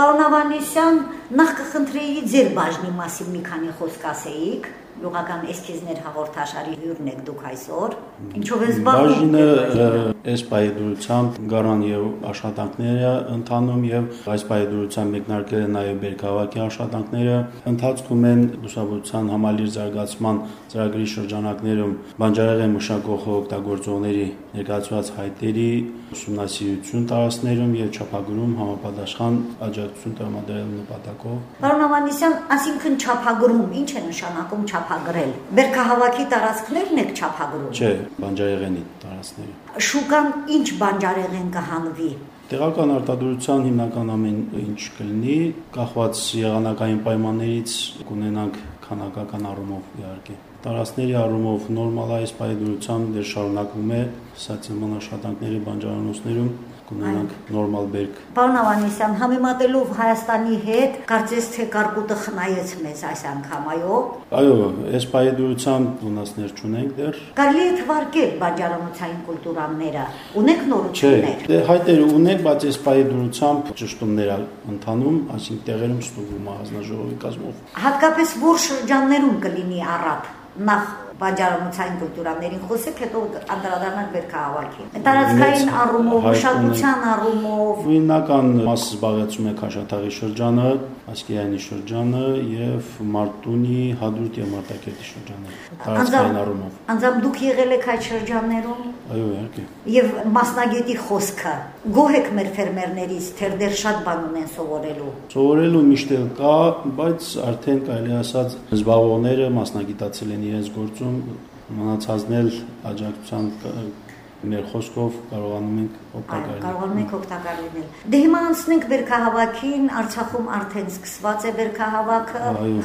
Պարոն Ավանեսյան, նախ կխնդրեի ձեր բաժնի մասին մի քանի խոսք ասեիք յուղական էսքիզներ հաղորդաշարի հյուրն եք դուք այսօր։ Ինչով են զբաղվում։ Բաժինը այս բայդրությամբ գարան եւ աշխատանքները ընթանում եւ այս բայդրությամբ մեկնարկել է նաեւ Բերքահավաքի աշխատանքները ընթացքում են լուսավորության համալիր զարգացման ծրագրի շրջանակներում բանջարեղեն մշակող օգտագործողների ներկայացված հայտերի ուսումնասիրություն տարածներում եւ չափագրում համապատասխան աջակցություն տրամադրելու նպատակով։ Պարոն Ավանեսյան, ասինքն չափագրում, ինչ է նշանակում չափագրել։ Բերքահավաքի տարածքներն եք չափագրում։ Չէ, բանջարեղենի տարածքները։ Շուկան ինչ բանջարեղեն կհանվի։ Տեղական արտադրության հիմնական ամեն ինչ կլինի, կախված եղանակային պայմաններից կունենանք քանակական առումով իհարկե տարածքների առումով նորմալ այս պայմանությամբ դեռ շարունակվում է սոցիալական աշխատանքների բանջարանոցներում կունենանք նորմալ բերք։ Պարոն Ավանեսյան, համեմատելով Հայաստանի հետ, կարծես թե կարկուտը խնայեց մեզ այս անգամ, այո։ Այո, այս պայմանությամբ վնասներ չունենք դեռ։ Կարելի է թվարկել բանջարանոցային կուլտուրաները։ Ունեք նորություններ։ Չէ, դե հայտեր ունենք, բայց այս պայմանությամբ ճշտումներ ընթանում, այսինքն տեղերում ստուգում հանձնաժողովի կազմով։ Հատկապես որ շրջաններում կլինի առատ նախ բաժանումցային կուլտուրաներին խոսեք, հետո անդրադառնանք վերքահավաքին։ Տարածքային առումով, մշակության առումով հիմնական մաս զբաղեցում է Քաշաթաղի շրջանը, Ասկերանի շրջանը եւ Մարտունի, Հադրուտ եւ Մարտակերտի շրջանը։ Տարածքային առումով։ Անձամբ դուք եղել եք այդ շրջաններում։ Այո, իհարկե։ Եւ մասնագետի խոսքը գոհ եք մեր ֆերմերներից, թե դեռ շատ բան ունեն սովորելու։ Սովորելու միշտ կա, բայց արդեն կարելի ասած զբաղողները մասնագիտացել են իրենց գործում, Շրջանում մնացածնել աջակցության ներխոսքով կարողանում ենք օգտակար կարողանում ենք օգտակար լինել։ Դե հիմա անցնենք βέρքահավաքին, Արցախում արդեն սկսված է βέρքահավաքը,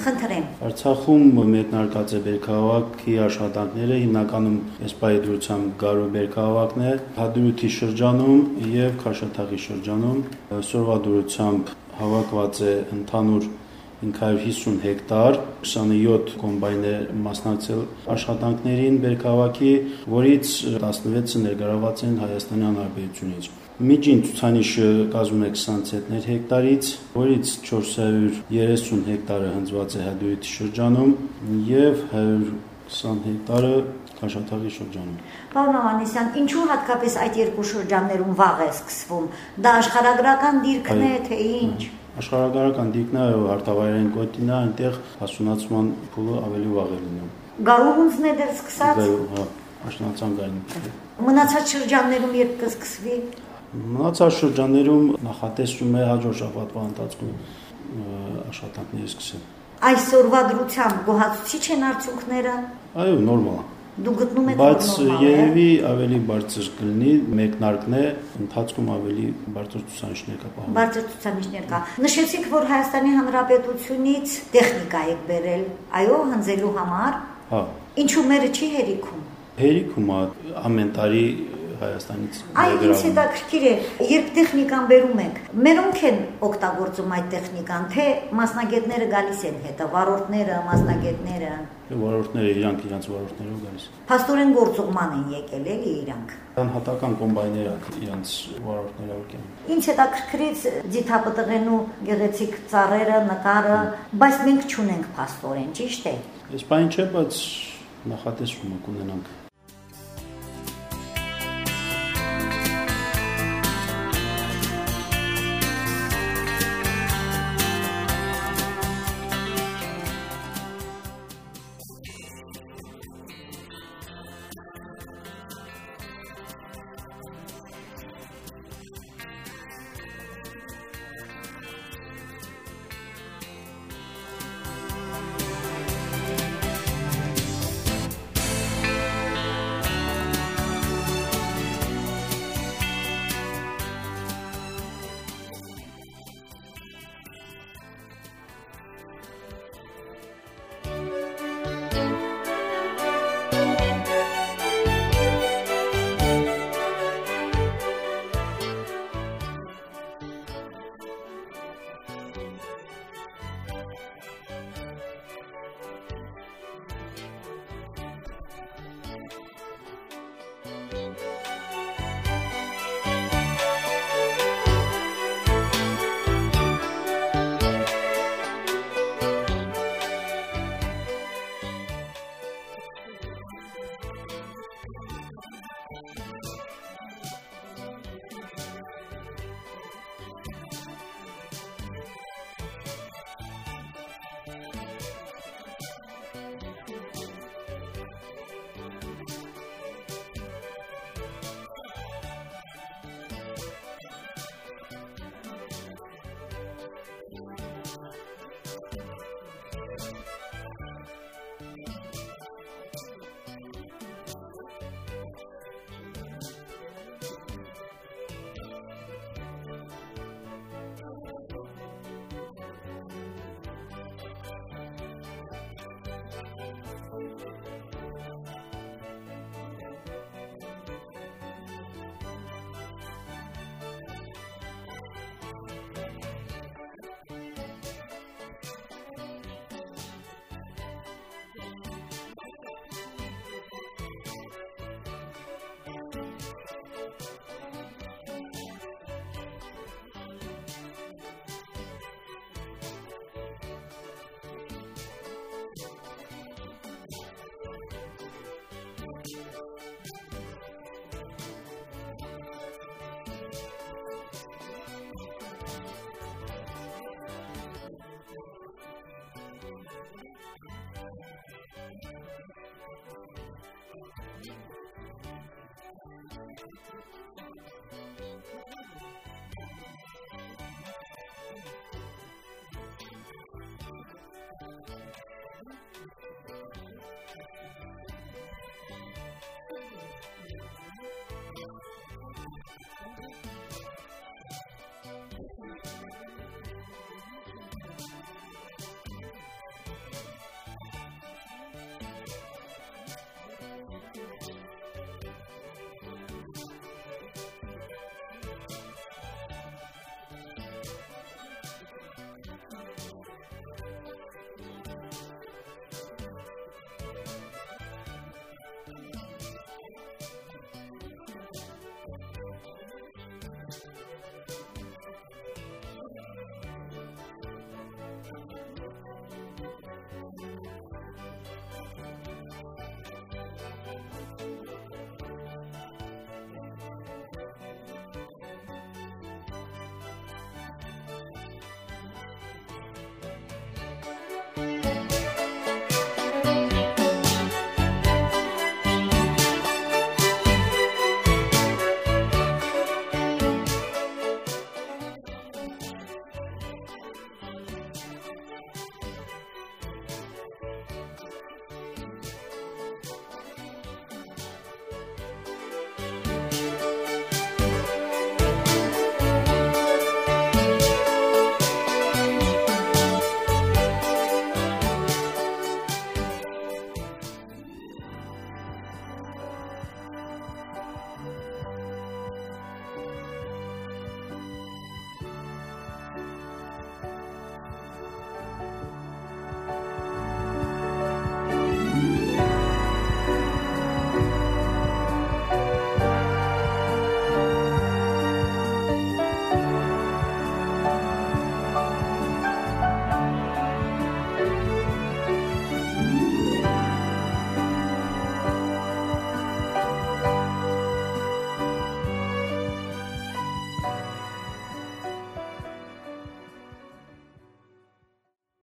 խնդրեմ։ Արցախում մեկնարկած է βέρքահավաքի աշխատանքները, հիմնականում եսպայդրությամբ գարու βέρքահավաքն է, Հադրութի շրջանում եւ Քաշաթաղի շրջանում սորվադրությամբ հավաքված է ընդհանուր 550 հեկտար 27 կոմբայներ մասնակցել աշխատանքներին Բերքահավաքի, որից 16-ը ներգրաված են Հայաստանի Հանրապետությունից։ Միջին ցուցանիշը կազմում է 20 ցենտներ հեկտարից, որից 430 հեկտարը հնձված է Հադրութի շրջանում եւ 120 հեկտարը Քաշաթաղի շրջանում։ Պարոն Ավանեսյան, ինչու հատկապես այդ երկու շրջաններում վաղ է սկսվում։ Դա աշխարհագրական դիրքն է, թե ինչ։ Ա, Աշխարհագրական դիրքն է հարթավայրային գոտին է, այնտեղ հասունացման փուլը ավելի վաղ է լինում։ Գարուհունձն է դեռ սկսած։ Հա, աշնանացան գարին։ Մնացած շրջաններում երբ կսկսվի։ Մնացած շրջաններում նախատեսվում է հաջորդ շաբաթվա ընթացքում աշխատանքները սկսել։ Այսօրվա դրությամբ գոհացուցիչ են արդյունքները։ Այո, նորմալ է։ Դու գտնում ես Բայց երևի ավելի բարձր կլինի, մեկնարկն է, ընթացքում ավելի բարձր ցուցանիշներ կա պահում։ Բարձր ցուցանիշներ կա։ Նշեցիք, որ Հայաստանի Հանրապետությունից տեխնիկա եք բերել, այո, հնձելու համար։ Հա։ Ինչու մերը չի հերիքում։ Հերիքում ամեն տարի Հայաստանից Այն ինչ հետաքրքիր է, երբ տեխնիկան բերում եք, մերոնք են օգտագործում այդ տեխնիկան, թե մասնագետները գալիս են հետը, վարորդները, մասնագետները։ Վարորդները իրանք իրանք վարորդներով գալիս։ Փաստորեն գործողման են եկել էլի իրանք։ Անհատական կոմբայները իրանք վարորդներով կեն։ Ինչ հետաքրքրից դիթապտղենու գեղեցիկ ծառերը, նկարը, բայց մենք չունենք փաստորեն, ճիշտ է։ Այս բան չէ, բայց նախատեսվում է կունենանք